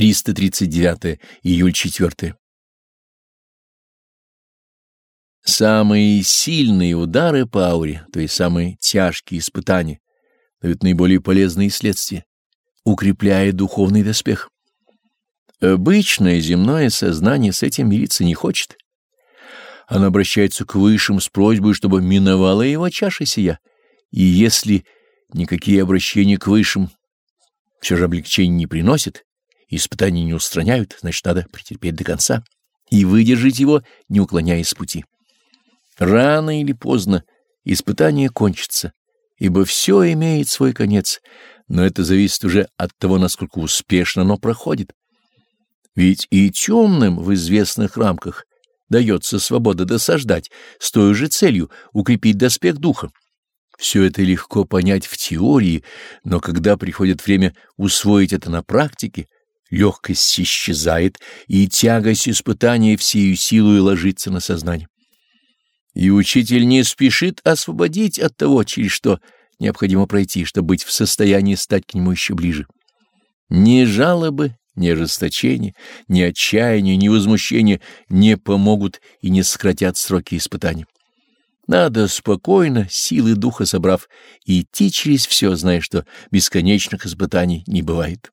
339 июль 4 Самые сильные удары по ауре, то есть самые тяжкие испытания, дают наиболее полезные следствия, укрепляя духовный доспех. Обычное земное сознание с этим мириться не хочет. Оно обращается к высшим с просьбой, чтобы миновала его чаша сия, и если никакие обращения к высшим все же облегчения не приносят, испытания не устраняют, значит, надо претерпеть до конца и выдержать его, не уклоняясь с пути. Рано или поздно испытание кончится, ибо все имеет свой конец, но это зависит уже от того, насколько успешно оно проходит. Ведь и темным в известных рамках дается свобода досаждать с той же целью укрепить доспех духа. Все это легко понять в теории, но когда приходит время усвоить это на практике, легкость исчезает, и тягость испытания всею силой ложится на сознание. И учитель не спешит освободить от того, через что необходимо пройти, чтобы быть в состоянии стать к нему еще ближе. Ни жалобы, ни ожесточение, ни отчаяние, ни возмущение не помогут и не сократят сроки испытаний. Надо спокойно, силы духа собрав, идти через все, зная, что бесконечных испытаний не бывает.